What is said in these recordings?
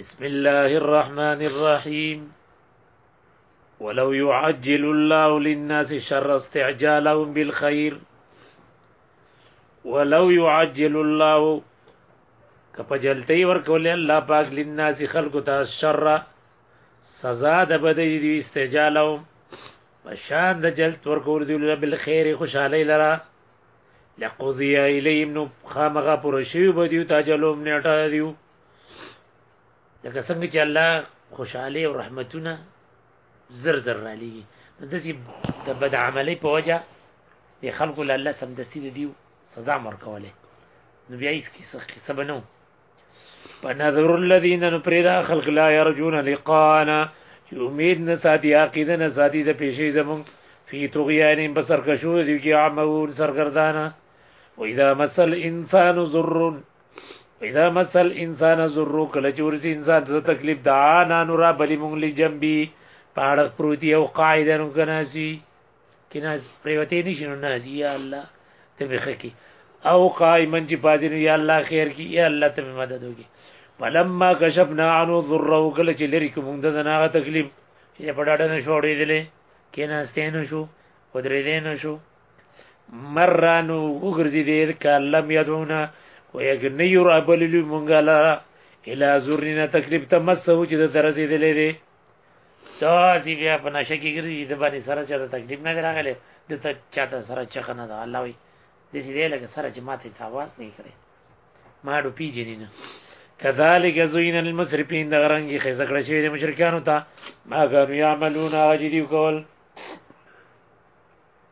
بسم الله الرحمن الرحيم ولو يعجل الله للناس شر استعجالهم بالخير ولو يعجل الله کپجلتي ورکول الله پاک للناس خلق ته شر سزا د بدی دی استعجالهم پشان د جلت ورکول دی بالخير خوشاله لره لقضی الیهم نو خامغه پر شیو بدیو تاجلوم نیټه دیو لکه څنګه چې الله خوشاله او رحمتونه زر زر را لېږي نو داسې د بد عملۍ په وجه د خلکو له الله سمدستي د دیو سزا ورکوله نو بیا هیڅ کیسه به نه فنذر الذين نفردا خلق لا يرجون لقانا چې امید نه ساتي عقیده نه ساتي د پیشي زمون فی طغیان په سرکشو دي کې عمون سرګردانه و اذا مسل انسان ضر و اذا مسل انسان ضر کله چې ورسي انسان ته تکلیف دا نه نورا بلی مونږ لې جنبي پاړخ پروتي او قاعده نو کناسي کې ناز پریوتې نشي نو ناز یا الله ته بخکی او قائما چې پازینو یا الله خیر کی یا الله ته مدد وکي فلما کشفنا عنه ضره کله چې لري کوم د ناغه تکلیف چې په ډاډه نه شوړې دلې کې ناز ته نه شو او درې دې نه شو مرانو وګرځي دې کلم یدونا ويغني رابللی مونږه لاره الى زرنا تکلیف تمسه چې د درزې دلې تاسو بیا په نشه کې ګرځي د باندې سره چاته تکلیف نه راغله د ته چاته سره چخه نه ده الله وي د دې دی لکه سره چې ماته څه आवाज نه کړي ما ډو پیجنې نه کذالک زوین المسرفین د غرنګي خزه کړی شوی د مشرکانو ته ما کانوا یعملون اجدی کول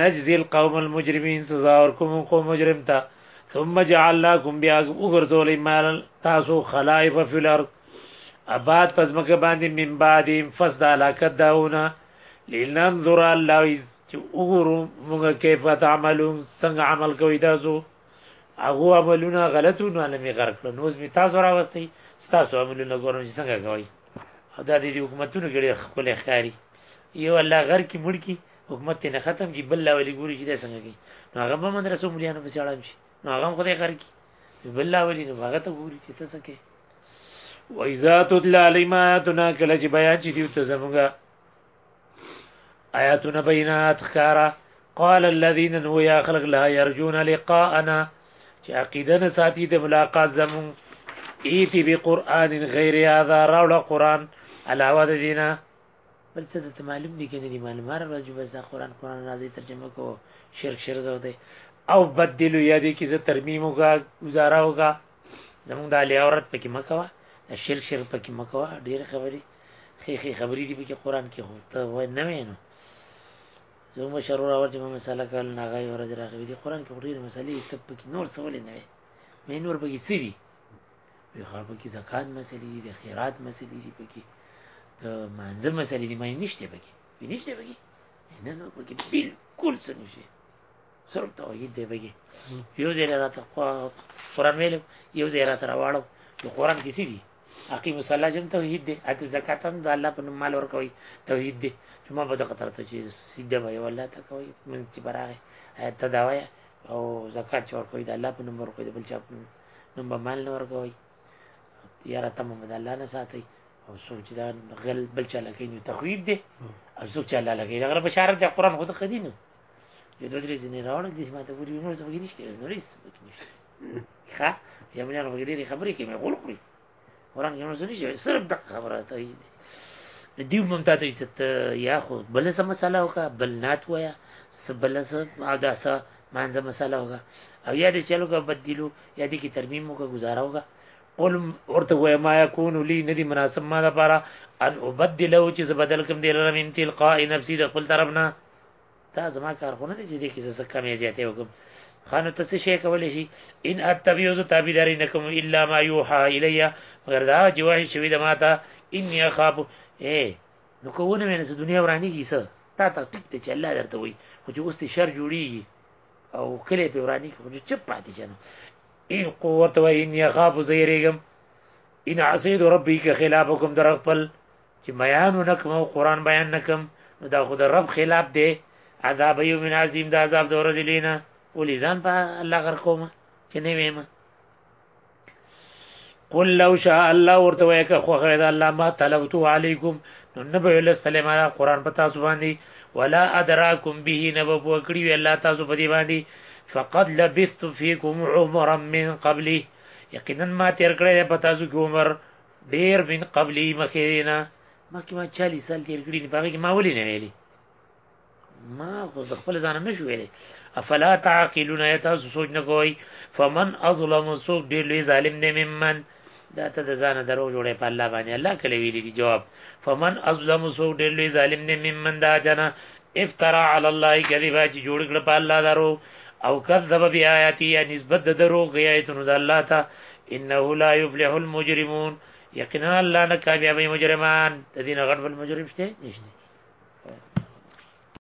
نجزی القوم المجرمین سزا ورکوم قوم مجرم ته ثم جعلناکم بیا وګرځولې مال تاسو خلائف فی الارض اباد پس مکه باندې من بعد فس د علاقت داونه لننظر الله چې وګورو موږ کیف تعملون څنګه عمل کوي تاسو هغه عملونه غلطو نه لمي غر کړو نو زمي تاسو راوستي تاسو عملونه ګورم چې څنګه کوي دا د حکومتونو کې خپل ښکاری یو الله غر کې مړ کی حکومت ته نه ختم کی بل لا ولي ګوري چې د څنګه کی نو هغه به مدرسو مليانو په سیاړم شي نو هغه خدای غر کی بل لا ولي نو هغه ته ګوري چې ته څه کې وایذا تطلع علیما آیاتنا کله چې بیان چې دیو ته زمونږه آیاتونه بینات خکارا قال الذين نو یا خلق لا يرجون لقاءنا چې عقیده نه ساتي د ملاقات زمون ایتی بقران غیر هذا راوړه قران علاوه دینه بل څه درته معلوم دي کنه دي معلوم هر ورځ بس دا قران قران راځي ترجمه کو شرک شرز وته او بدل یا دي کی زه ترمیم وکا گزارا وکا زموږ د علی عورت پکې مکوا شرک شرک پکې مکوا ډیر خبري خې خې خبري دي پکې قران کې هوته وای نه وینو زموږ شرور اور چې مې مساله کول نه غي ورځ راغوي دي قران کې ډیر مسلې تب پکې نور سوال نه وي مې نور پکې سړي وی خراب کی زکات مسلې دي خیرات مسلې دي پکې د منځه مسلې دي مې نشته پکې وی نشته پکې نه نو پکې بالکل څه نشي صرف توحید دی پکې یو ځای راته قرآن ویل یو ځای راته راوړم نو قرآن کې څه دي اقیم الصلاه جم توحید دی اته زکات هم د الله په نوم مال ورکوي توحید دی چې ما به دغه تر ته چې سیده وي والله تا کوي من چې براغه ته دا وایي او زکات چې ورکوي د الله په نوم ورکوي د بل چا په نوم نو به مال نه ورکوي یاره تم به د الله نه ساتي او څوک چې دا غل بل چا لکه نو تخویب دی او څوک چې الله لکه هغه بشارت دی قرآن خود خدي نو یو دوه درې ځینې راوړل دې ما ته ویلي نور څه پکې نشته نور هېڅ پکې نشته ښه یا مې نه پکې ډېرې خبرې کوي مې غول خوري ورنګ یو څه نشي صرف د خبره ته دی دیو ممتا ته چې یا خو بل څه مسله وکا بل نات ویا سبل څه او دا څه مانځه مسله وکا او یا دې چلو کا بدلو یا دې کی ترمیم وکا گزاره وکا قل ورته وای ما یکون لی ندی مناسب ما لپاره ان ابدلو چې بدل کوم دې لرم انتلقاء نفسي د خپل طرفنا دا زما کار خو نه دی چې دې کې څه کمې زیاتې وکم خانو ته څه شي کولای شي ان اتبعو ز تابعداري نکم الا ما يوحى الي مگر دا چې وایي شوی د ماته ان يخاف اے نو کوونه مې نه دنیا ورانی کی څه تا ته ټیک ته چې الله درته وي خو چې اوس شر جوړیږي او کله په ورانی کې خو چپ پاتې جنو ان قوت و ان يخاف زيرګم ان عصيد ربي که خلافكم در خپل چې بیان ونکم او قران بیان نکم نو دا خود رب خلاف دی عذاب یوم عظیم دا عذاب د ورځې لینا ولې ځان په الله غر کوم چې نه ویم قل لو شاء الله ورته وای که خو غیر الله ما تلوت علیکم نو نه به ول سلام علی قران په تاسو باندې ولا ادراکم به نه به وکړي وی الله تاسو په دې باندې فقد لبثت فیکم عمرا من قبله یقینا ما تیر کړی په تاسو کې عمر ډیر من قبلی مخې نه مخکې ما 40 سال تیر کړی نه پاره کې ما ولې نه ویلي ما خو خپل ځان نه شو ویلي افلا تعقلون تاسو سوچ نه کوئ فمن اظلم سوق ډیر لوی ظالم دی ممن دا ته د ځان درو جوړې په الله باندې الله کله ویلي دی جواب فمن اظلم سوق ډیر لوی ظالم دی ممن دا جنا افترا علی الله کذبا چې جوړ کړ په الله درو او کذب بیااتی یا نسبت د درو غیاتونو د الله ته انه لا یفلح المجرمون یقینا الله نه کامیابی مجرمان د دین غټ بل مجرم شته نشته